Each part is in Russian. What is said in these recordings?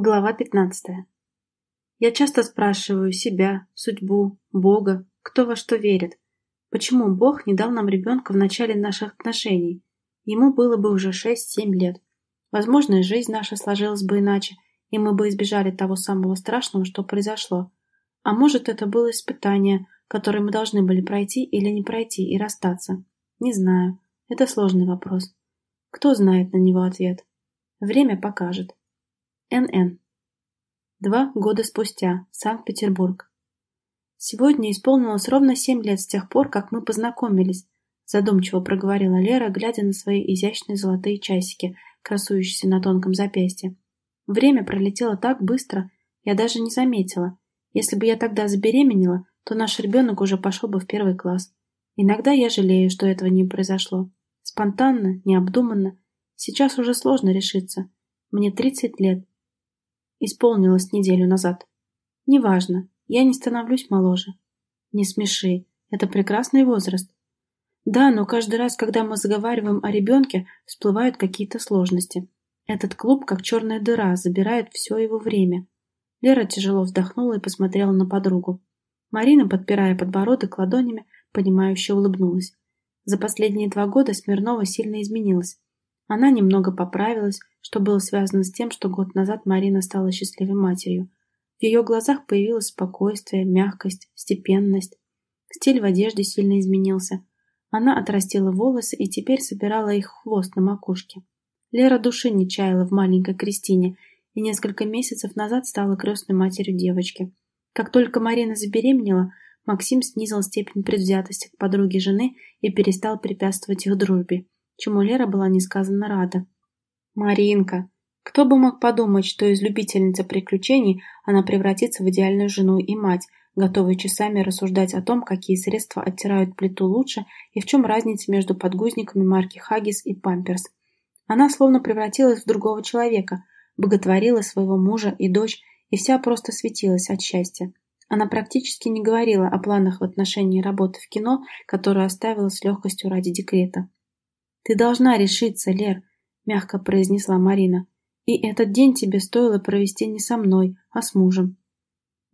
Глава 15. Я часто спрашиваю себя, судьбу, Бога, кто во что верит. Почему Бог не дал нам ребенка в начале наших отношений? Ему было бы уже 6-7 лет. Возможно, жизнь наша сложилась бы иначе, и мы бы избежали того самого страшного, что произошло. А может, это было испытание, которое мы должны были пройти или не пройти и расстаться. Не знаю. Это сложный вопрос. Кто знает на него ответ? Время покажет. Н.Н. Два года спустя. Санкт-Петербург. Сегодня исполнилось ровно семь лет с тех пор, как мы познакомились, задумчиво проговорила Лера, глядя на свои изящные золотые часики, красующиеся на тонком запястье. Время пролетело так быстро, я даже не заметила. Если бы я тогда забеременела, то наш ребенок уже пошел бы в первый класс. Иногда я жалею, что этого не произошло. Спонтанно, необдуманно. Сейчас уже сложно решиться. Мне 30 лет, Исполнилось неделю назад. Неважно, я не становлюсь моложе. Не смеши, это прекрасный возраст. Да, но каждый раз, когда мы заговариваем о ребенке, всплывают какие-то сложности. Этот клуб, как черная дыра, забирает все его время. Лера тяжело вздохнула и посмотрела на подругу. Марина, подпирая подбородок ладонями, понимающе улыбнулась. За последние два года Смирнова сильно изменилась. Она немного поправилась, что было связано с тем, что год назад Марина стала счастливой матерью. В ее глазах появилось спокойствие, мягкость, степенность. Стиль в одежде сильно изменился. Она отрастила волосы и теперь собирала их хвост на макушке. Лера души не чаяла в маленькой Кристине и несколько месяцев назад стала крестной матерью девочки. Как только Марина забеременела, Максим снизил степень предвзятости к подруге жены и перестал препятствовать их дружбе чему Лера была несказанно рада. Маринка. Кто бы мог подумать, что из любительницы приключений она превратится в идеальную жену и мать, готовую часами рассуждать о том, какие средства оттирают плиту лучше и в чем разница между подгузниками марки Хаггис и Памперс. Она словно превратилась в другого человека, боготворила своего мужа и дочь и вся просто светилась от счастья. Она практически не говорила о планах в отношении работы в кино, которую оставила с легкостью ради декрета. «Ты должна решиться, Лер», — мягко произнесла Марина. «И этот день тебе стоило провести не со мной, а с мужем.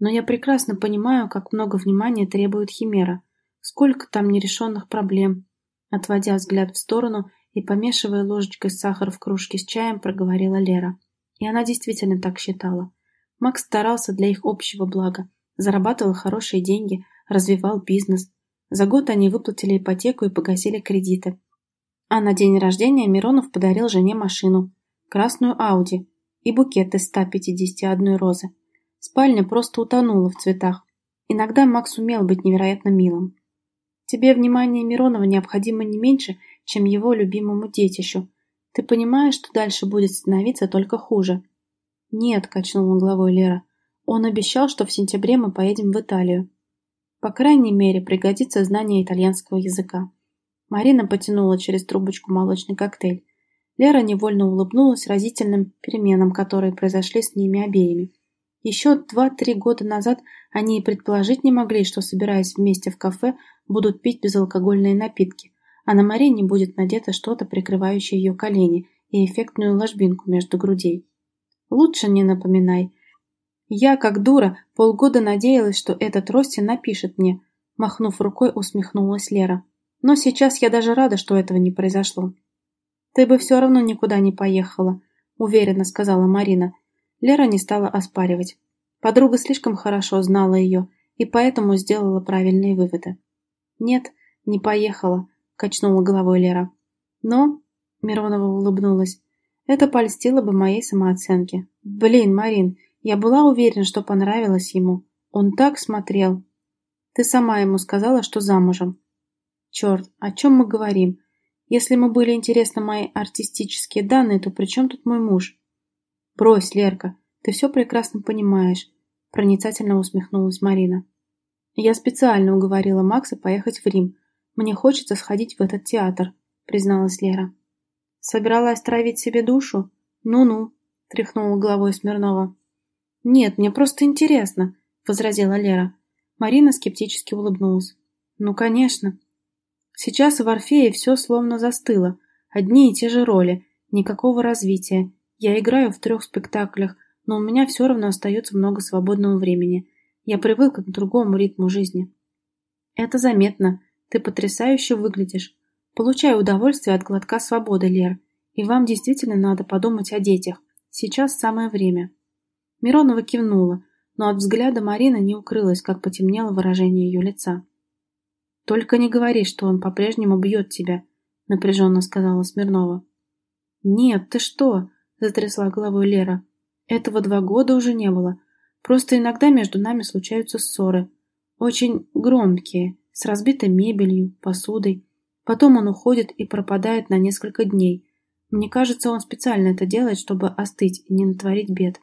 Но я прекрасно понимаю, как много внимания требует Химера. Сколько там нерешенных проблем». Отводя взгляд в сторону и помешивая ложечкой сахар в кружке с чаем, проговорила Лера. И она действительно так считала. Макс старался для их общего блага, зарабатывал хорошие деньги, развивал бизнес. За год они выплатили ипотеку и погасили кредиты. А на день рождения Миронов подарил жене машину, красную Ауди и букет из 151 розы. Спальня просто утонула в цветах. Иногда Макс умел быть невероятно милым. Тебе внимание Миронова необходимо не меньше, чем его любимому детищу. Ты понимаешь, что дальше будет становиться только хуже? Нет, качнула головой Лера. Он обещал, что в сентябре мы поедем в Италию. По крайней мере, пригодится знание итальянского языка. Марина потянула через трубочку молочный коктейль. Лера невольно улыбнулась разительным переменам, которые произошли с ними обеими. Еще два-три года назад они и предположить не могли, что, собираясь вместе в кафе, будут пить безалкогольные напитки, а на Марине будет надето что-то, прикрывающее ее колени и эффектную ложбинку между грудей. Лучше не напоминай. Я, как дура, полгода надеялась, что этот Рости напишет мне. Махнув рукой, усмехнулась Лера. Но сейчас я даже рада, что этого не произошло. «Ты бы все равно никуда не поехала», — уверенно сказала Марина. Лера не стала оспаривать. Подруга слишком хорошо знала ее и поэтому сделала правильные выводы. «Нет, не поехала», — качнула головой Лера. «Но...» — Миронова улыбнулась. «Это польстило бы моей самооценке. Блин, Марин, я была уверена, что понравилось ему. Он так смотрел. Ты сама ему сказала, что замужем. Черт, о чем мы говорим? Если ему были интересны мои артистические данные, то при чем тут мой муж? Брось, Лерка, ты все прекрасно понимаешь, проницательно усмехнулась Марина. Я специально уговорила Макса поехать в Рим. Мне хочется сходить в этот театр, призналась Лера. Собиралась травить себе душу? Ну-ну, тряхнула головой Смирнова. Нет, мне просто интересно, возразила Лера. Марина скептически улыбнулась. Ну, конечно. Сейчас в Орфее все словно застыло. Одни и те же роли, никакого развития. Я играю в трех спектаклях, но у меня все равно остается много свободного времени. Я привыкла к другому ритму жизни. Это заметно. Ты потрясающе выглядишь. Получаю удовольствие от глотка свободы, Лер. И вам действительно надо подумать о детях. Сейчас самое время. Миронова кивнула, но от взгляда Марины не укрылось, как потемнело выражение ее лица. «Только не говори, что он по-прежнему бьет тебя», — напряженно сказала Смирнова. «Нет, ты что?» — затрясла головой Лера. «Этого два года уже не было. Просто иногда между нами случаются ссоры. Очень громкие, с разбитой мебелью, посудой. Потом он уходит и пропадает на несколько дней. Мне кажется, он специально это делает, чтобы остыть и не натворить бед».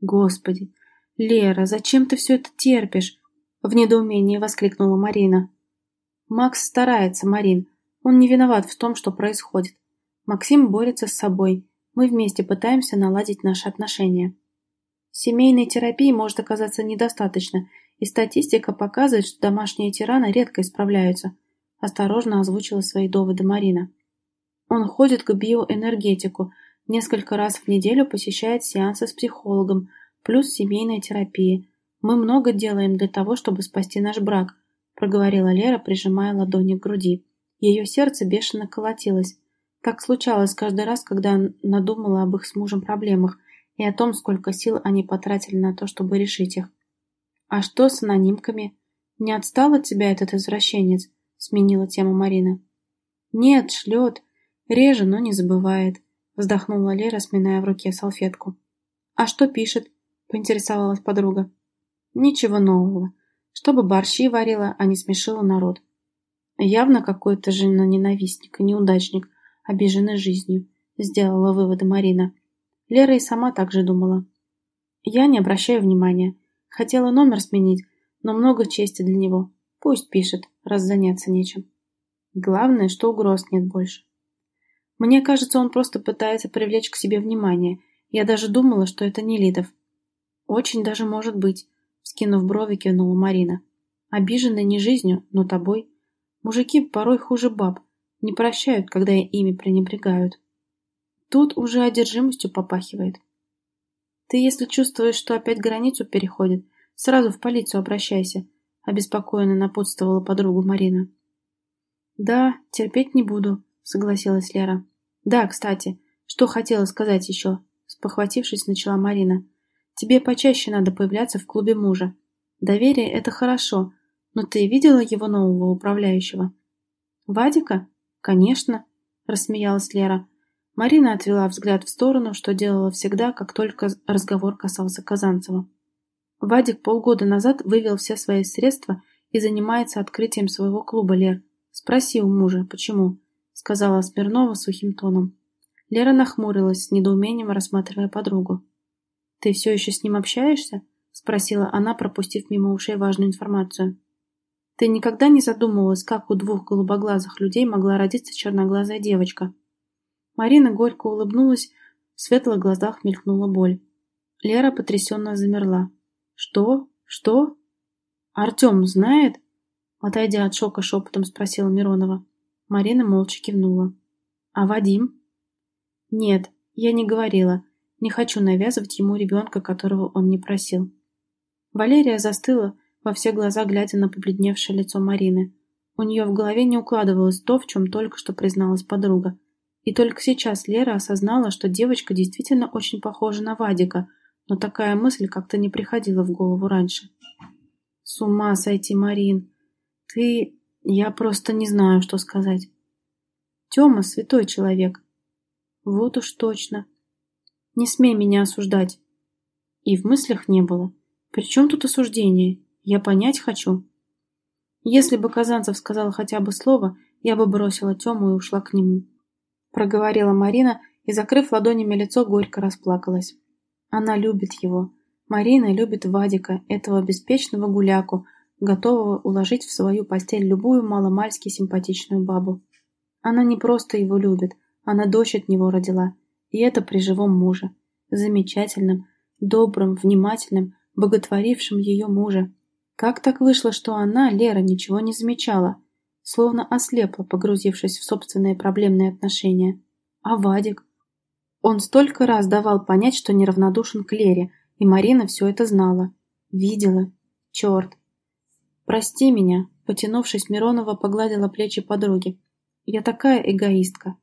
«Господи! Лера, зачем ты все это терпишь?» В недоумении воскликнула Марина. «Макс старается, Марин. Он не виноват в том, что происходит. Максим борется с собой. Мы вместе пытаемся наладить наши отношения. Семейной терапии может оказаться недостаточно, и статистика показывает, что домашние тираны редко исправляются, осторожно озвучила свои доводы Марина. Он ходит к биоэнергетику, несколько раз в неделю посещает сеансы с психологом, плюс семейная терапия. Мы много делаем для того, чтобы спасти наш брак, проговорила Лера, прижимая ладони к груди. Ее сердце бешено колотилось. Так случалось каждый раз, когда она думала об их с мужем проблемах и о том, сколько сил они потратили на то, чтобы решить их. «А что с анонимками? Не отстал от тебя этот извращенец?» — сменила тему Марина. «Нет, шлет. Реже, но не забывает», — вздохнула Лера, сминая в руке салфетку. «А что пишет?» — поинтересовалась подруга. «Ничего нового. Чтобы борщи варила, а не смешила народ. Явно какой-то жена-ненавистник и неудачник, обиженный жизнью, сделала выводы Марина. Лера и сама так же думала. Я не обращаю внимания. Хотела номер сменить, но много чести для него. Пусть пишет, раз заняться нечем. Главное, что угроз нет больше. Мне кажется, он просто пытается привлечь к себе внимание. Я даже думала, что это не Лидов. Очень даже может быть, вскинув брови, кивнула Марина. Обиженный не жизнью, но тобой. Мужики порой хуже баб, не прощают, когда ими пренебрегают. Тут уже одержимостью попахивает. Ты, если чувствуешь, что опять границу переходит, сразу в полицию обращайся, обеспокоенно напутствовала подругу Марина. Да, терпеть не буду, согласилась Лера. Да, кстати, что хотела сказать еще, спохватившись, начала Марина. Тебе почаще надо появляться в клубе мужа. Доверие – это хорошо, но ты видела его нового управляющего? Вадика? Конечно, рассмеялась Лера. Марина отвела взгляд в сторону, что делала всегда, как только разговор касался Казанцева. Вадик полгода назад вывел все свои средства и занимается открытием своего клуба, Лер. Спроси у мужа, почему, сказала Смирнова сухим тоном. Лера нахмурилась, с недоумением рассматривая подругу. «Ты все еще с ним общаешься?» — спросила она, пропустив мимо ушей важную информацию. Ты никогда не задумывалась, как у двух голубоглазых людей могла родиться черноглазая девочка? Марина горько улыбнулась, в светлых глазах мелькнула боль. Лера потрясенно замерла. «Что? Что? Артем знает?» Отойдя от шока, шепотом спросила Миронова. Марина молча кивнула. «А Вадим?» «Нет, я не говорила. Не хочу навязывать ему ребенка, которого он не просил». Валерия застыла, во все глаза глядя на побледневшее лицо Марины. У нее в голове не укладывалось то, в чем только что призналась подруга. И только сейчас Лера осознала, что девочка действительно очень похожа на Вадика, но такая мысль как-то не приходила в голову раньше. «С ума сойти, Марин! Ты... Я просто не знаю, что сказать. Тёма — святой человек. Вот уж точно. Не смей меня осуждать. И в мыслях не было. При чем тут осуждение? Я понять хочу. Если бы Казанцев сказал хотя бы слово, я бы бросила Тему и ушла к нему. Проговорила Марина и, закрыв ладонями лицо, горько расплакалась. Она любит его. Марина любит Вадика, этого беспечного гуляку, готового уложить в свою постель любую маломальски симпатичную бабу. Она не просто его любит, она дочь от него родила, и это при живом муже. Замечательном, добрым, внимательным, боготворившим ее муже, как так вышло, что она, Лера, ничего не замечала, словно ослепла, погрузившись в собственные проблемные отношения? А Вадик? Он столько раз давал понять, что неравнодушен к Лере, и Марина все это знала. Видела. Черт. «Прости меня», — потянувшись, Миронова погладила плечи подруги. «Я такая эгоистка».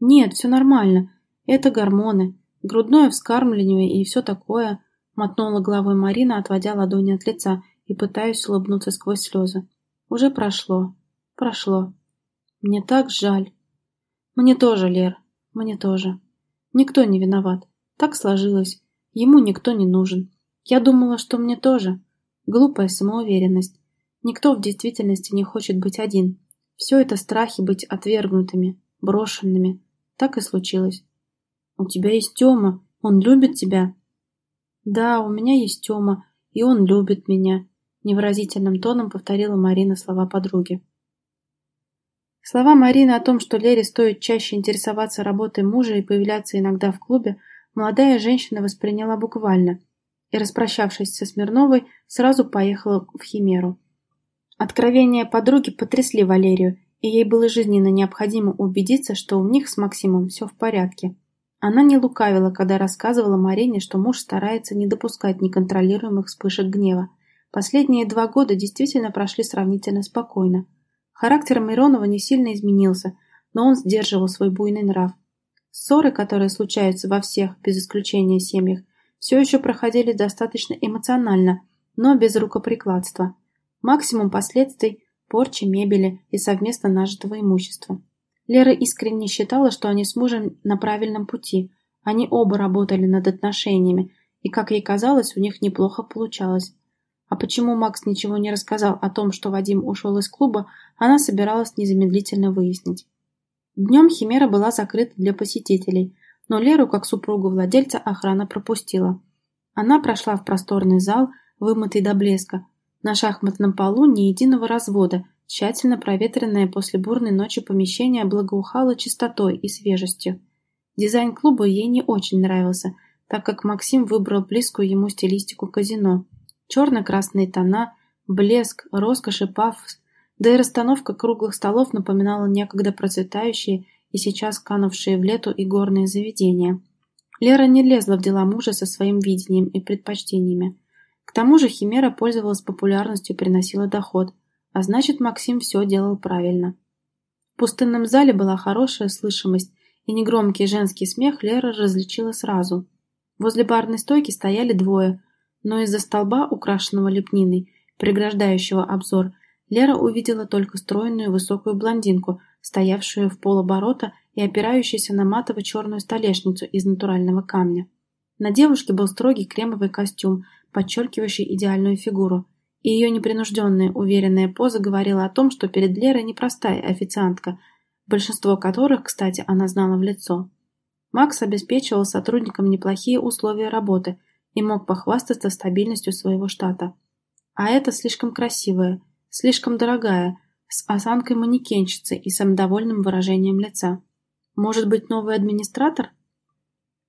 «Нет, все нормально. Это гормоны, грудное вскармливание и все такое», — мотнула головой Марина, отводя ладони от лица и пытаясь улыбнуться сквозь слезы. «Уже прошло. Прошло. Мне так жаль». «Мне тоже, Лер, мне тоже. Никто не виноват. Так сложилось. Ему никто не нужен. Я думала, что мне тоже. Глупая самоуверенность. Никто в действительности не хочет быть один. Все это страхи быть отвергнутыми, брошенными. Так и случилось. У тебя есть Тёма. Он любит тебя. Да, у меня есть Тёма, и он любит меня. Невыразительным тоном повторила Марина слова подруги. Слова Марины о том, что Лере стоит чаще интересоваться работой мужа и появляться иногда в клубе, молодая женщина восприняла буквально и, распрощавшись со Смирновой, сразу поехала в Химеру. Откровения подруги потрясли Валерию, и ей было жизненно необходимо убедиться, что у них с Максимом все в порядке. Она не лукавила, когда рассказывала Марине, что муж старается не допускать неконтролируемых вспышек гнева. Последние два года действительно прошли сравнительно спокойно. Характер Миронова не сильно изменился, но он сдерживал свой буйный нрав. Ссоры, которые случаются во всех, без исключения семьях, все еще проходили достаточно эмоционально, но без рукоприкладства. Максимум последствий – порчи мебели и совместно нажитого имущества. Лера искренне считала, что они с мужем на правильном пути. Они оба работали над отношениями, и, как ей казалось, у них неплохо получалось. А почему Макс ничего не рассказал о том, что Вадим ушел из клуба, она собиралась незамедлительно выяснить. Днем Химера была закрыта для посетителей, но Леру, как супругу владельца, охрана пропустила. Она прошла в просторный зал, вымытый до блеска. На шахматном полу ни единого развода, тщательно проветренное после бурной ночи помещение благоухало чистотой и свежестью. Дизайн клуба ей не очень нравился, так как Максим выбрал близкую ему стилистику казино. Черно-красные тона, блеск, роскошь и пафос, да и расстановка круглых столов напоминала некогда процветающие и сейчас канувшие в лету и горные заведения. Лера не лезла в дела мужа со своим видением и предпочтениями. К тому же Химера пользовалась популярностью и приносила доход, а значит Максим все делал правильно. В пустынном зале была хорошая слышимость, и негромкий женский смех Лера различила сразу. Возле барной стойки стояли двое, но из-за столба, украшенного лепниной, преграждающего обзор, Лера увидела только стройную высокую блондинку, стоявшую в полоборота и опирающуюся на матово-черную столешницу из натурального камня. На девушке был строгий кремовый костюм, подчеркивающий идеальную фигуру, и ее непринужденная, уверенная поза говорила о том, что перед Лерой непростая официантка, большинство которых, кстати, она знала в лицо. Макс обеспечивал сотрудникам неплохие условия работы и мог похвастаться стабильностью своего штата. А это слишком красивая – слишком дорогая, с осанкой манекенщицы и самодовольным выражением лица. Может быть, новый администратор?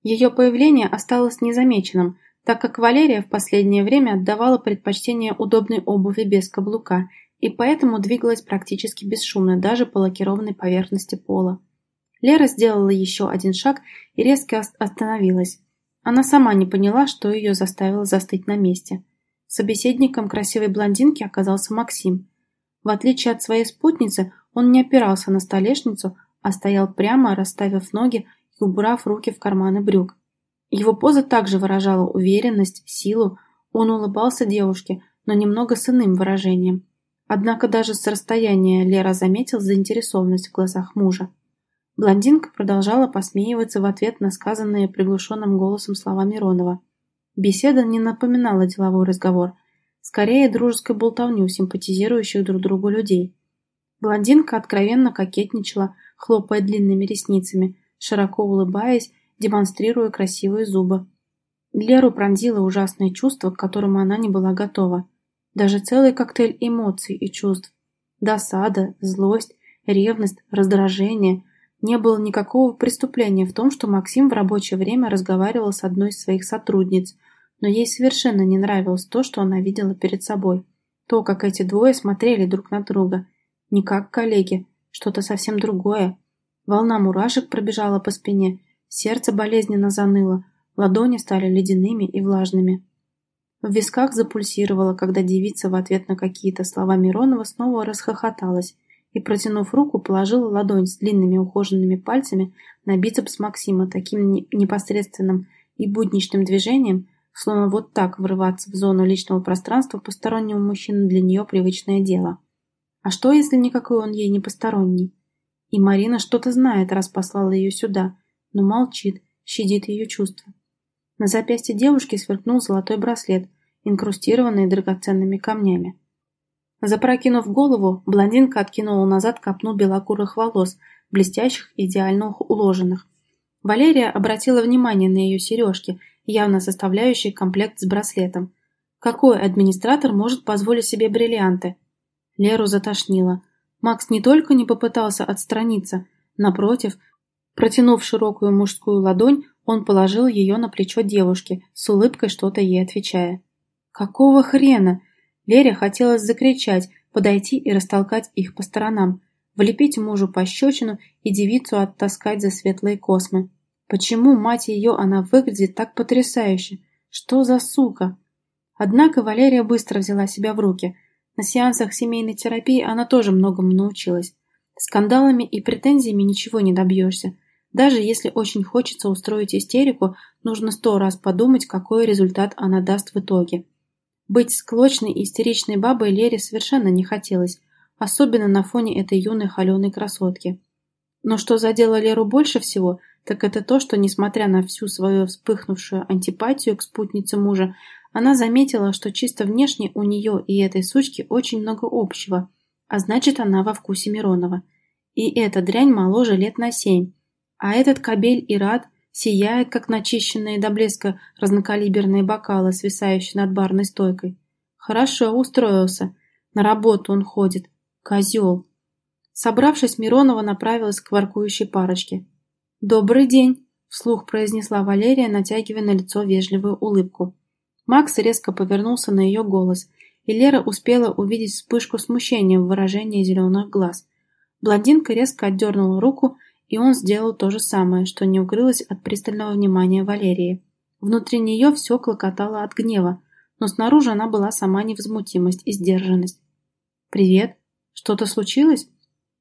Ее появление осталось незамеченным, так как Валерия в последнее время отдавала предпочтение удобной обуви без каблука и поэтому двигалась практически бесшумно даже по лакированной поверхности пола. Лера сделала еще один шаг и резко остановилась. Она сама не поняла, что ее заставило застыть на месте – Собеседником красивой блондинки оказался Максим. В отличие от своей спутницы, он не опирался на столешницу, а стоял прямо, расставив ноги и убрав руки в карманы брюк. Его поза также выражала уверенность, силу, он улыбался девушке, но немного с иным выражением. Однако даже с расстояния Лера заметил заинтересованность в глазах мужа. Блондинка продолжала посмеиваться в ответ на сказанные приглушенным голосом слова Миронова. Беседа не напоминала деловой разговор, скорее дружеской болтовню симпатизирующих друг другу людей. Блондинка откровенно кокетничала, хлопая длинными ресницами, широко улыбаясь, демонстрируя красивые зубы. Леру пронзило ужасное чувство, к которому она не была готова. Даже целый коктейль эмоций и чувств. Досада, злость, ревность, раздражение. Не было никакого преступления в том, что Максим в рабочее время разговаривал с одной из своих сотрудниц, но ей совершенно не нравилось то, что она видела перед собой. То, как эти двое смотрели друг на друга. Не как коллеги, что-то совсем другое. Волна мурашек пробежала по спине, Сердце болезненно заныло, ладони стали ледяными и влажными. В висках запульсировало, когда девица в ответ на какие-то слова Миронова снова расхохоталась и, протянув руку, положила ладонь с длинными ухоженными пальцами на бицепс Максима таким непосредственным и будничным движением, словно вот так врываться в зону личного пространства постороннего мужчины для нее привычное дело. А что, если никакой он ей не посторонний? И Марина что-то знает, раз послала ее сюда, но молчит, щадит ее чувства. На запястье девушки сверкнул золотой браслет, инкрустированный драгоценными камнями. Запрокинув голову, блондинка откинула назад копну белокурых волос, блестящих идеально уложенных. Валерия обратила внимание на ее сережки, явно составляющие комплект с браслетом. Какой администратор может позволить себе бриллианты? Леру затошнило. Макс не только не попытался отстраниться, напротив, протянув широкую мужскую ладонь, он положил ее на плечо девушки, с улыбкой что-то ей отвечая. «Какого хрена?» Лере хотелось закричать, подойти и растолкать их по сторонам, влепить мужу пощечину и девицу оттаскать за светлые космы. Почему, мать ее, она выглядит так потрясающе? Что за сука? Однако Валерия быстро взяла себя в руки. На сеансах семейной терапии она тоже многому научилась. Скандалами и претензиями ничего не добьешься. Даже если очень хочется устроить истерику, нужно сто раз подумать, какой результат она даст в итоге. Быть склочной и истеричной бабой Лере совершенно не хотелось, особенно на фоне этой юной холеной красотки. Но что задело Леру больше всего, так это то, что, несмотря на всю свою вспыхнувшую антипатию к спутнице мужа, она заметила, что чисто внешне у нее и этой сучки очень много общего, а значит, она во вкусе Миронова. И эта дрянь моложе лет на семь, а этот кабель и рад сияет, как начищенные до блеска разнокалиберные бокалы, свисающие над барной стойкой. Хорошо устроился. На работу он ходит. Козел. Собравшись, Миронова направилась к воркующей парочке. «Добрый день!» – вслух произнесла Валерия, натягивая на лицо вежливую улыбку. Макс резко повернулся на ее голос, и Лера успела увидеть вспышку смущения в выражении зеленых глаз. Блондинка резко отдернула руку и он сделал то же самое, что не укрылось от пристального внимания Валерии. Внутри нее все клокотало от гнева, но снаружи она была сама невозмутимость и сдержанность. «Привет. Что-то случилось?»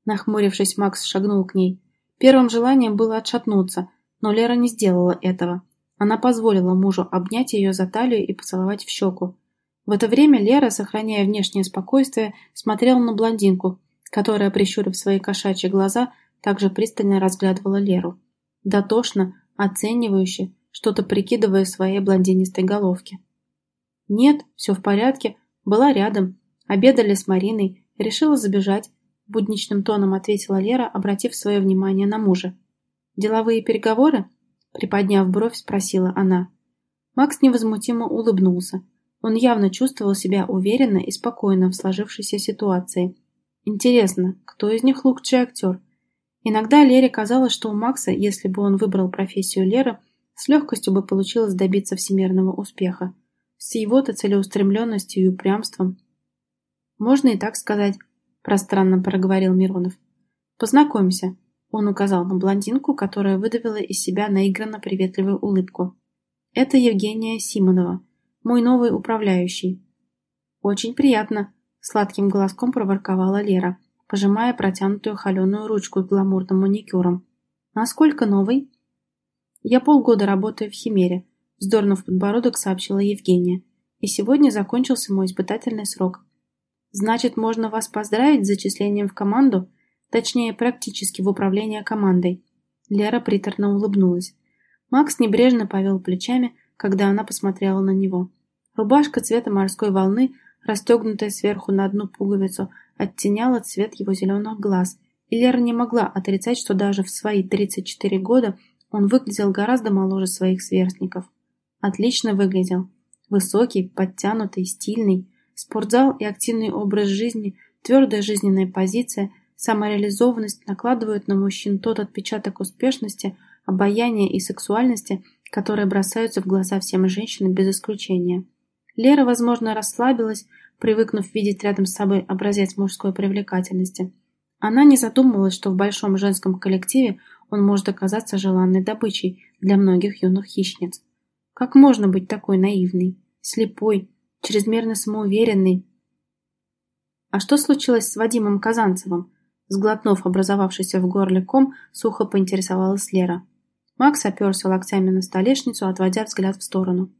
Нахмурившись, Макс шагнул к ней. Первым желанием было отшатнуться, но Лера не сделала этого. Она позволила мужу обнять ее за талию и поцеловать в щеку. В это время Лера, сохраняя внешнее спокойствие, смотрела на блондинку, которая, прищурив свои кошачьи глаза, также пристально разглядывала Леру. Дотошно, оценивающе, что-то прикидывая своей блондинистой головке. «Нет, все в порядке. Была рядом. Обедали с Мариной. Решила забежать», — будничным тоном ответила Лера, обратив свое внимание на мужа. «Деловые переговоры?» — приподняв бровь, спросила она. Макс невозмутимо улыбнулся. Он явно чувствовал себя уверенно и спокойно в сложившейся ситуации. Интересно, кто из них лучший актер? Иногда Лере казалось, что у Макса, если бы он выбрал профессию Леры, с легкостью бы получилось добиться всемирного успеха. С его-то целеустремленностью и упрямством. «Можно и так сказать», – пространно проговорил Миронов. «Познакомься», – он указал на блондинку, которая выдавила из себя наигранно приветливую улыбку. «Это Евгения Симонова, мой новый управляющий». «Очень приятно», – сладким голоском проворковала Лера пожимая протянутую холеную ручку с гламурным маникюром. «Насколько новый?» «Я полгода работаю в Химере», — вздорнув подбородок, сообщила Евгения. «И сегодня закончился мой испытательный срок». «Значит, можно вас поздравить с зачислением в команду?» Точнее, практически в управление командой. Лера приторно улыбнулась. Макс небрежно повел плечами, когда она посмотрела на него. Рубашка цвета морской волны, расстегнутая сверху на одну пуговицу, оттеняла цвет его зеленых глаз, и Лера не могла отрицать, что даже в свои 34 года он выглядел гораздо моложе своих сверстников. Отлично выглядел. Высокий, подтянутый, стильный. Спортзал и активный образ жизни, твердая жизненная позиция, самореализованность накладывают на мужчин тот отпечаток успешности, обаяния и сексуальности, которые бросаются в глаза всем женщинам без исключения. Лера, возможно, расслабилась, привыкнув видеть рядом с собой образец мужской привлекательности. Она не задумывалась, что в большом женском коллективе он может оказаться желанной добычей для многих юных хищниц. Как можно быть такой наивной, слепой, чрезмерно самоуверенной? А что случилось с Вадимом Казанцевым? Сглотнув образовавшийся в горле ком, сухо поинтересовалась Лера. Макс оперся локтями на столешницу, отводя взгляд в сторону.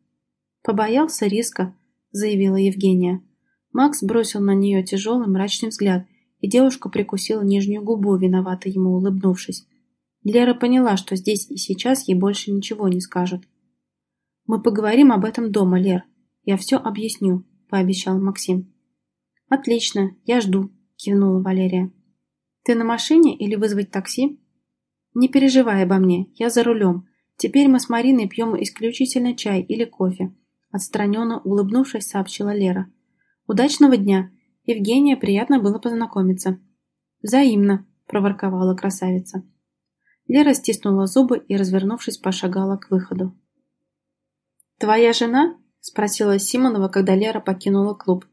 «Побоялся риска», — заявила Евгения. Макс бросил на нее тяжелый мрачный взгляд, и девушка прикусила нижнюю губу, виновато ему улыбнувшись. Лера поняла, что здесь и сейчас ей больше ничего не скажут. «Мы поговорим об этом дома, Лер. Я все объясню», — пообещал Максим. «Отлично, я жду», — кивнула Валерия. «Ты на машине или вызвать такси?» «Не переживай обо мне, я за рулем. Теперь мы с Мариной пьем исключительно чай или кофе», — отстраненно улыбнувшись, сообщила Лера. «Удачного дня! Евгения, приятно было познакомиться». «Взаимно», — проворковала красавица. Лера стиснула зубы и, развернувшись, пошагала к выходу. «Твоя жена?» — спросила Симонова, когда Лера покинула клуб.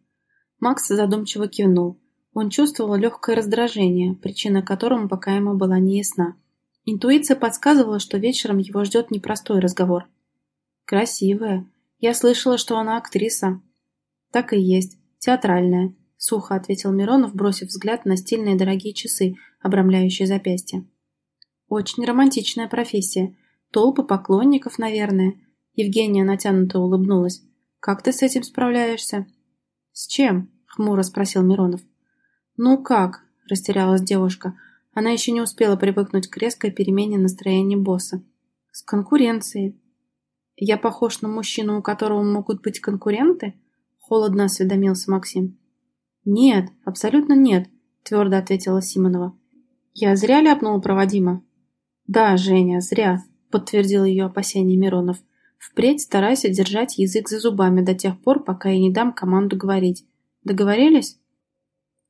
Макс задумчиво кивнул. Он чувствовал легкое раздражение, причина которому пока ему была неясна. Интуиция подсказывала, что вечером его ждет непростой разговор. «Красивая. Я слышала, что она актриса». «Так и есть. Театральная», — сухо ответил Миронов, бросив взгляд на стильные дорогие часы, обрамляющие запястье. «Очень романтичная профессия. Толпы поклонников, наверное». Евгения натянуто улыбнулась. «Как ты с этим справляешься?» «С чем?» — хмуро спросил Миронов. «Ну как?» – растерялась девушка. Она еще не успела привыкнуть к резкой перемене настроения босса. «С конкуренцией». «Я похож на мужчину, у которого могут быть конкуренты?» – холодно осведомился Максим. «Нет, абсолютно нет», – твердо ответила Симонова. «Я зря ляпнула про Вадима?» «Да, Женя, зря», – подтвердил ее опасение Миронов. «Впредь старайся держать язык за зубами до тех пор, пока я не дам команду говорить. Договорились?»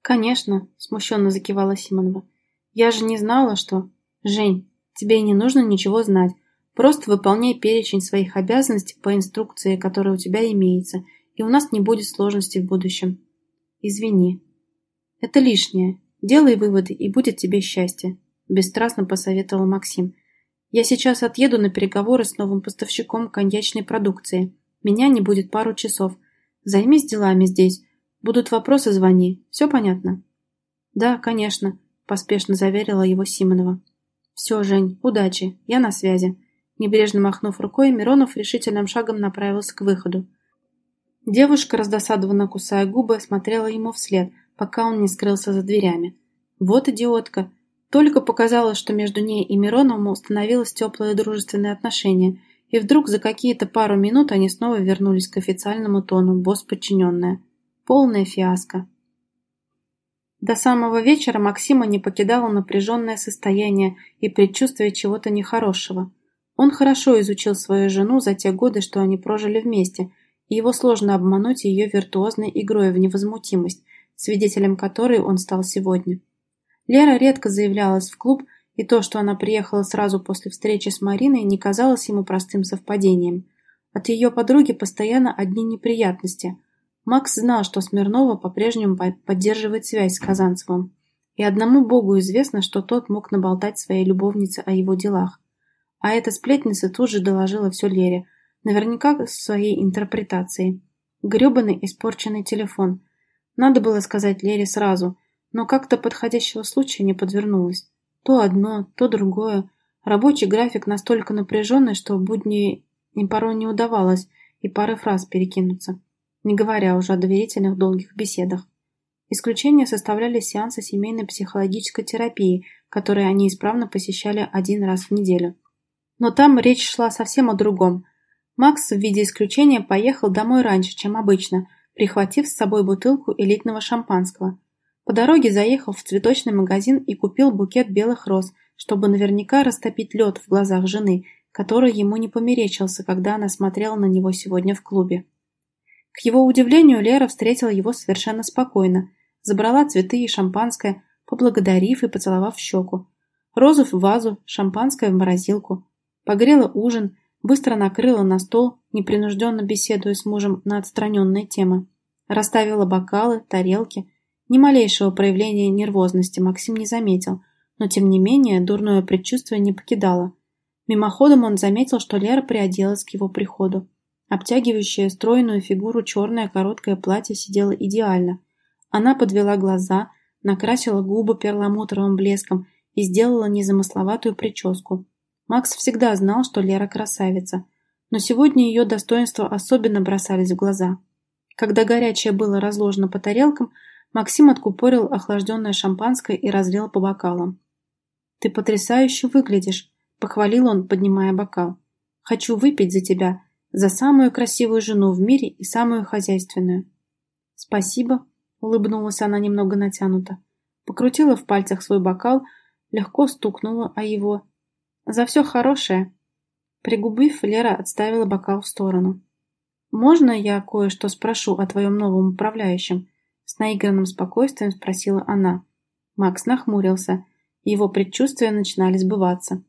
«Конечно», – смущенно закивала Симонова. «Я же не знала, что...» «Жень, тебе не нужно ничего знать. Просто выполняй перечень своих обязанностей по инструкции, которая у тебя имеется, и у нас не будет сложностей в будущем. Извини. Это лишнее. Делай выводы, и будет тебе счастье», – бесстрастно посоветовал Максим. «Я сейчас отъеду на переговоры с новым поставщиком коньячной продукции. Меня не будет пару часов. Займись делами здесь, Будут вопросы, звони. Все понятно? Да, конечно, поспешно заверила его Симонова. Все, Жень, удачи, я на связи. Небрежно махнув рукой, Миронов решительным шагом направился к выходу. Девушка, раздосадованно кусая губы, смотрела ему вслед, пока он не скрылся за дверями. Вот идиотка! Только показалось, что между ней и Мироновым установилось теплое дружественное отношение, и вдруг за какие-то пару минут они снова вернулись к официальному тону «босс-подчиненная». Полная фиаско. До самого вечера Максима не покидало напряженное состояние и предчувствие чего-то нехорошего. Он хорошо изучил свою жену за те годы, что они прожили вместе, его сложно обмануть ее виртуозной игрой в невозмутимость, свидетелем которой он стал сегодня. Лера редко заявлялась в клуб, и то, что она приехала сразу после встречи с Мариной, не казалось ему простым совпадением. От ее подруги постоянно одни неприятности – Макс знал, что Смирнова по-прежнему поддерживает связь с Казанцевым, и одному Богу известно, что тот мог наболтать своей любовнице о его делах. А эта сплетница тут же доложила все Лере, наверняка с своей интерпретацией. Гребаный испорченный телефон. Надо было сказать Лере сразу, но как-то подходящего случая не подвернулось. То одно, то другое. Рабочий график настолько напряженный, что в будни им порой не удавалось и пары фраз перекинуться не говоря уже о доверительных долгих беседах. Исключение составляли сеансы семейной психологической терапии, которые они исправно посещали один раз в неделю. Но там речь шла совсем о другом. Макс в виде исключения поехал домой раньше, чем обычно, прихватив с собой бутылку элитного шампанского. По дороге заехал в цветочный магазин и купил букет белых роз, чтобы наверняка растопить лед в глазах жены, который ему не померечился, когда она смотрела на него сегодня в клубе. К его удивлению, Лера встретила его совершенно спокойно, забрала цветы и шампанское, поблагодарив и поцеловав щеку. Розу в вазу, шампанское в морозилку. Погрела ужин, быстро накрыла на стол, непринужденно беседуя с мужем на отстраненные темы. Расставила бокалы, тарелки. Ни малейшего проявления нервозности Максим не заметил, но тем не менее дурное предчувствие не покидало. Мимоходом он заметил, что Лера приоделась к его приходу. Обтягивающее стройную фигуру черное короткое платье сидело идеально. Она подвела глаза, накрасила губы перламутровым блеском и сделала незамысловатую прическу. Макс всегда знал, что Лера красавица, но сегодня ее достоинства особенно бросались в глаза. Когда горячее было разложено по тарелкам, Максим откупорил охлажденное шампанское и разлил по бокалам. «Ты потрясающе выглядишь», — похвалил он, поднимая бокал. «Хочу выпить за тебя, за самую красивую жену в мире и самую хозяйственную». «Спасибо», — улыбнулась она немного натянуто. Покрутила в пальцах свой бокал, легко стукнула о его. «За все хорошее». Пригубив, Лера отставила бокал в сторону. «Можно я кое-что спрошу о твоем новом управляющем?» С наигранным спокойствием спросила она. Макс нахмурился. Его предчувствия начинали сбываться.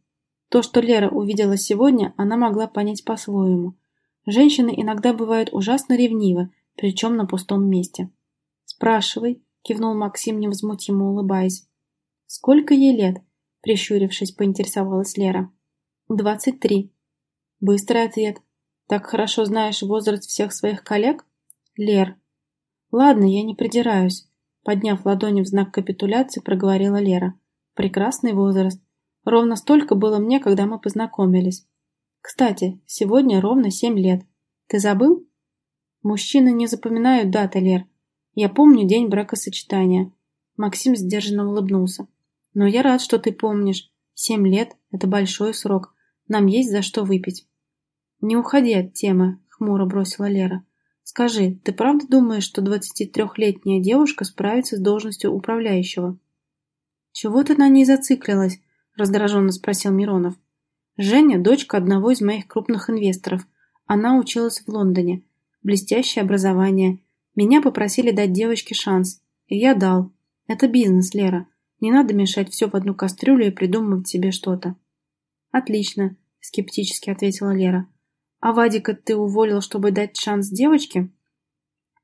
То, что Лера увидела сегодня, она могла понять по-своему. Женщины иногда бывают ужасно ревнивы, причем на пустом месте. «Спрашивай», — кивнул Максим, невозмутимо улыбаясь. «Сколько ей лет?» — прищурившись, поинтересовалась Лера. «Двадцать три». Быстрый ответ. «Так хорошо знаешь возраст всех своих коллег?» «Лер, «Ладно, я не придираюсь», — подняв ладони в знак капитуляции, проговорила Лера. «Прекрасный возраст. Ровно столько было мне, когда мы познакомились. Кстати, сегодня ровно семь лет. Ты забыл?» «Мужчины не запоминают даты, Лер. Я помню день бракосочетания». Максим сдержанно улыбнулся. «Но я рад, что ты помнишь. Семь лет — это большой срок. Нам есть за что выпить». «Не уходи от темы», — хмуро бросила Лера. Скажи, ты правда думаешь, что 23-летняя девушка справится с должностью управляющего? Чего ты на ней зациклилась? Раздраженно спросил Миронов. Женя – дочка одного из моих крупных инвесторов. Она училась в Лондоне. Блестящее образование. Меня попросили дать девочке шанс. И я дал. Это бизнес, Лера. Не надо мешать все в одну кастрюлю и придумывать себе что-то. Отлично, скептически ответила Лера. «А Вадика ты уволил, чтобы дать шанс девочке?»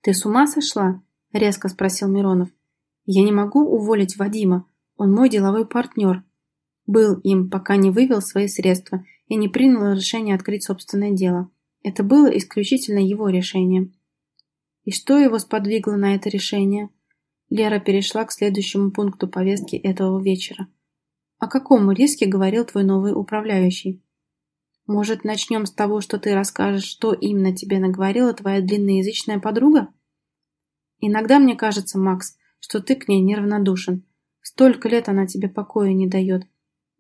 «Ты с ума сошла?» — резко спросил Миронов. «Я не могу уволить Вадима. Он мой деловой партнер. Был им, пока не вывел свои средства и не принял решение открыть собственное дело. Это было исключительно его решение». «И что его сподвигло на это решение?» Лера перешла к следующему пункту повестки этого вечера. «О каком риске говорил твой новый управляющий?» Может, начнем с того, что ты расскажешь, что именно тебе наговорила твоя длинноязычная подруга? Иногда мне кажется, Макс, что ты к ней неравнодушен. Столько лет она тебе покоя не дает.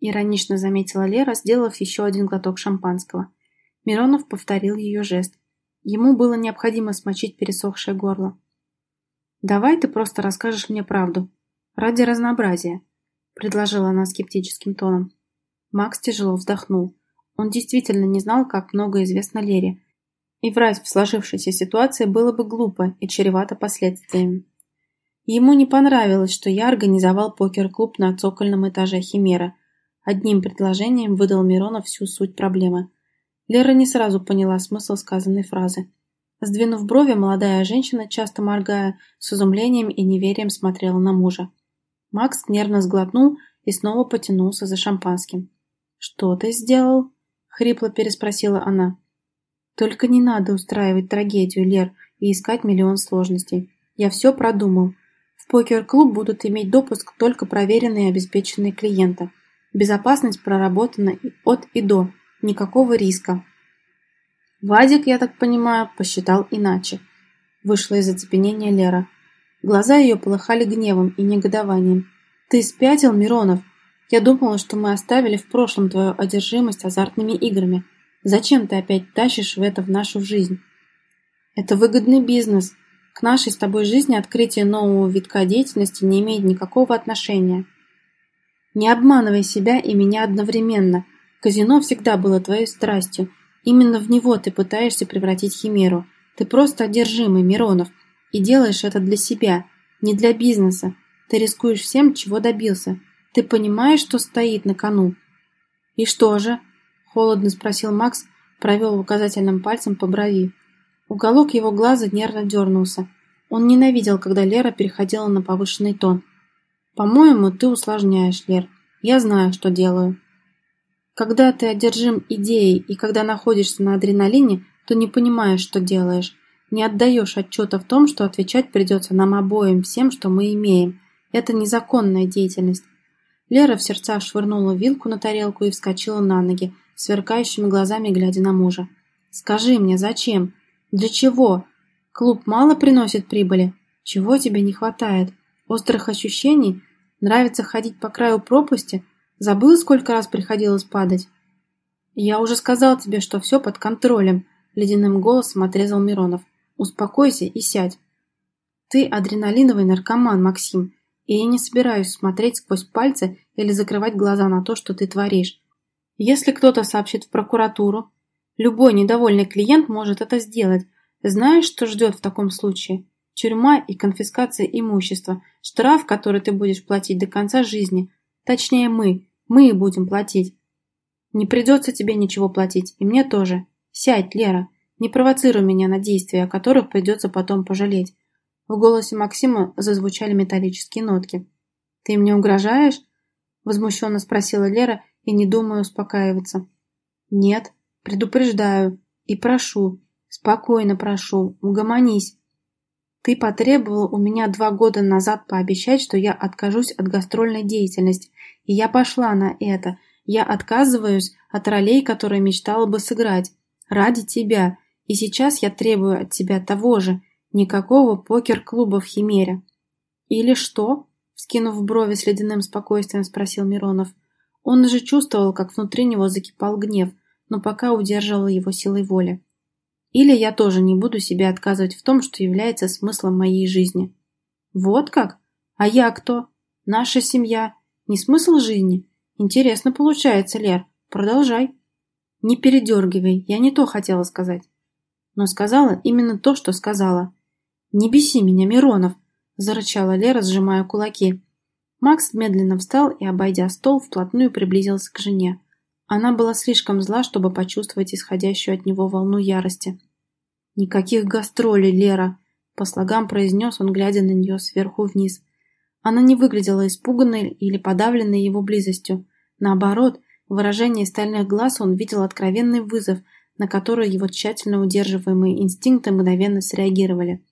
Иронично заметила Лера, сделав еще один глоток шампанского. Миронов повторил ее жест. Ему было необходимо смочить пересохшее горло. «Давай ты просто расскажешь мне правду. Ради разнообразия», — предложила она скептическим тоном. Макс тяжело вздохнул. Он действительно не знал, как много известно Лере, и врать в сложившейся ситуации было бы глупо и чревато последствиями. Ему не понравилось, что я организовал покер-клуб на цокольном этаже Химера. Одним предложением выдал Миронов всю суть проблемы. Лера не сразу поняла смысл сказанной фразы. Сдвинув брови, молодая женщина, часто моргая, с изумлением и неверием смотрела на мужа. Макс нервно сглотнул и снова потянулся за шампанским. «Что ты сделал?» Хрипло переспросила она. Только не надо устраивать трагедию, Лер, и искать миллион сложностей. Я все продумал. В покер-клуб будут иметь допуск только проверенные и обеспеченные клиенты. Безопасность проработана от и до. Никакого риска. Вадик, я так понимаю, посчитал иначе. Вышла из оцепенения Лера. Глаза ее полыхали гневом и негодованием. «Ты спятил, Миронов? Я думала, что мы оставили в прошлом твою одержимость азартными играми. Зачем ты опять тащишь в это в нашу жизнь? Это выгодный бизнес. К нашей с тобой жизни открытие нового витка деятельности не имеет никакого отношения. Не обманывай себя и меня одновременно. Казино всегда было твоей страстью. Именно в него ты пытаешься превратить химеру. Ты просто одержимый, Миронов. И делаешь это для себя, не для бизнеса. Ты рискуешь всем, чего добился. Ты понимаешь, что стоит на кону?» «И что же?» – холодно спросил Макс, провел указательным пальцем по брови. Уголок его глаза нервно дернулся. Он ненавидел, когда Лера переходила на повышенный тон. «По-моему, ты усложняешь, Лер. Я знаю, что делаю. Когда ты одержим идеей и когда находишься на адреналине, то не понимаешь, что делаешь. Не отдаешь отчета в том, что отвечать придется нам обоим всем, что мы имеем. Это незаконная деятельность. Лера в сердцах швырнула вилку на тарелку и вскочила на ноги, сверкающими глазами глядя на мужа. «Скажи мне, зачем? Для чего? Клуб мало приносит прибыли? Чего тебе не хватает? Острых ощущений? Нравится ходить по краю пропасти? Забыл, сколько раз приходилось падать?» «Я уже сказал тебе, что все под контролем», — ледяным голосом отрезал Миронов. «Успокойся и сядь». «Ты адреналиновый наркоман, Максим, и я не собираюсь смотреть сквозь пальцы или закрывать глаза на то, что ты творишь. Если кто-то сообщит в прокуратуру, любой недовольный клиент может это сделать. Знаешь, что ждет в таком случае? Тюрьма и конфискация имущества, штраф, который ты будешь платить до конца жизни. Точнее, мы. Мы и будем платить. Не придется тебе ничего платить, и мне тоже. Сядь, Лера. Не провоцируй меня на действия, о которых придется потом пожалеть. В голосе Максима зазвучали металлические нотки. «Ты мне угрожаешь?» Возмущенно спросила Лера и не думаю успокаиваться. «Нет, предупреждаю и прошу, спокойно прошу, угомонись. Ты потребовал у меня два года назад пообещать, что я откажусь от гастрольной деятельности, и я пошла на это. Я отказываюсь от ролей, которые мечтала бы сыграть. Ради тебя. И сейчас я требую от тебя того же. Никакого покер-клуба в Химере. Или что? Скинув брови с ледяным спокойствием, спросил Миронов. Он же чувствовал, как внутри него закипал гнев, но пока удерживал его силой воли. Или я тоже не буду себе отказывать в том, что является смыслом моей жизни. Вот как? А я кто? Наша семья. Не смысл жизни? Интересно получается, Лер. Продолжай. Не передергивай, я не то хотела сказать. Но сказала именно то, что сказала. Не беси меня, Миронов, зарычала Лера, сжимая кулаки. Макс медленно встал и, обойдя стол, вплотную приблизился к жене. Она была слишком зла, чтобы почувствовать исходящую от него волну ярости. «Никаких гастролей, Лера!» — по слогам произнес он, глядя на нее сверху вниз. Она не выглядела испуганной или подавленной его близостью. Наоборот, в выражении стальных глаз он видел откровенный вызов, на который его тщательно удерживаемые инстинкты мгновенно среагировали.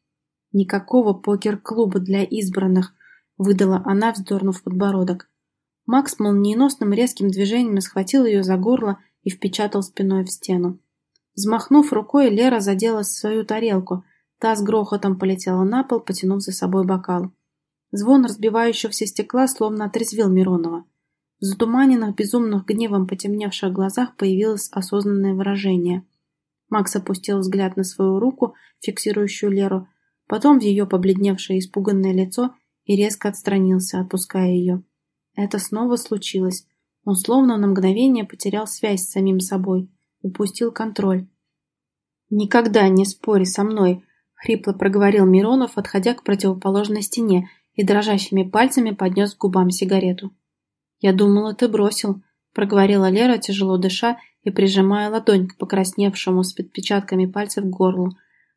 Никакого покер-клуба для избранных, выдала она, вздернув подбородок. Макс молниеносным резким движением схватил ее за горло и впечатал спиной в стену. Взмахнув рукой, Лера задела свою тарелку. Та с грохотом полетела на пол, потянув за собой бокал. Звон разбивающегося стекла словно отрезвил Миронова. В затуманенных, безумных гневом потемневших глазах появилось осознанное выражение. Макс опустил взгляд на свою руку, фиксирующую Леру, потом в ее побледневшее испуганное лицо и резко отстранился, отпуская ее. Это снова случилось. Он словно на мгновение потерял связь с самим собой, упустил контроль. «Никогда не спори со мной», — хрипло проговорил Миронов, отходя к противоположной стене и дрожащими пальцами поднес к губам сигарету. «Я думала, ты бросил», — проговорила Лера, тяжело дыша и прижимая ладонь к покрасневшему с отпечатками пальцев горлу.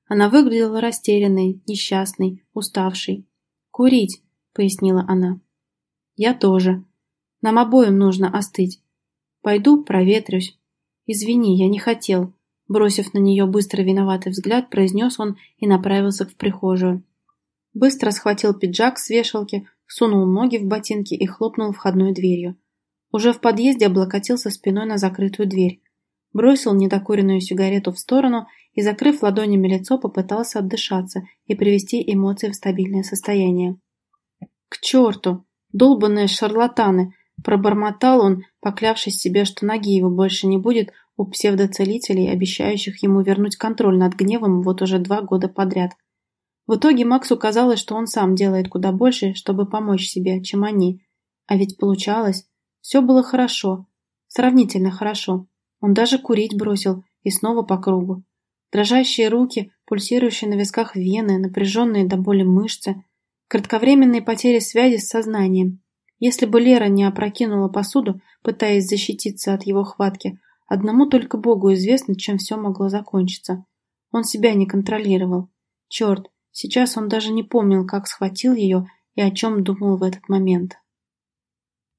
Она выглядела растерянной, несчастной, уставшей. «Курить», — пояснила она. «Я тоже. Нам обоим нужно остыть. Пойду проветрюсь. Извини, я не хотел». Бросив на нее быстро виноватый взгляд, произнес он и направился в прихожую. Быстро схватил пиджак с вешалки, сунул ноги в ботинки и хлопнул входной дверью. Уже в подъезде облокотился спиной на закрытую дверь. Бросил недокуренную сигарету в сторону и, закрыв ладонями лицо, попытался отдышаться и привести эмоции в стабильное состояние. «К черту! Долбанные шарлатаны!» Пробормотал он, поклявшись себе, что ноги его больше не будет у псевдоцелителей, обещающих ему вернуть контроль над гневом вот уже два года подряд. В итоге Максу казалось, что он сам делает куда больше, чтобы помочь себе, чем они. А ведь получалось. Все было хорошо. Сравнительно хорошо. Он даже курить бросил, и снова по кругу. Дрожащие руки, пульсирующие на висках вены, напряженные до боли мышцы. Кратковременные потери связи с сознанием. Если бы Лера не опрокинула посуду, пытаясь защититься от его хватки, одному только Богу известно, чем все могло закончиться. Он себя не контролировал. Черт, сейчас он даже не помнил, как схватил ее и о чем думал в этот момент.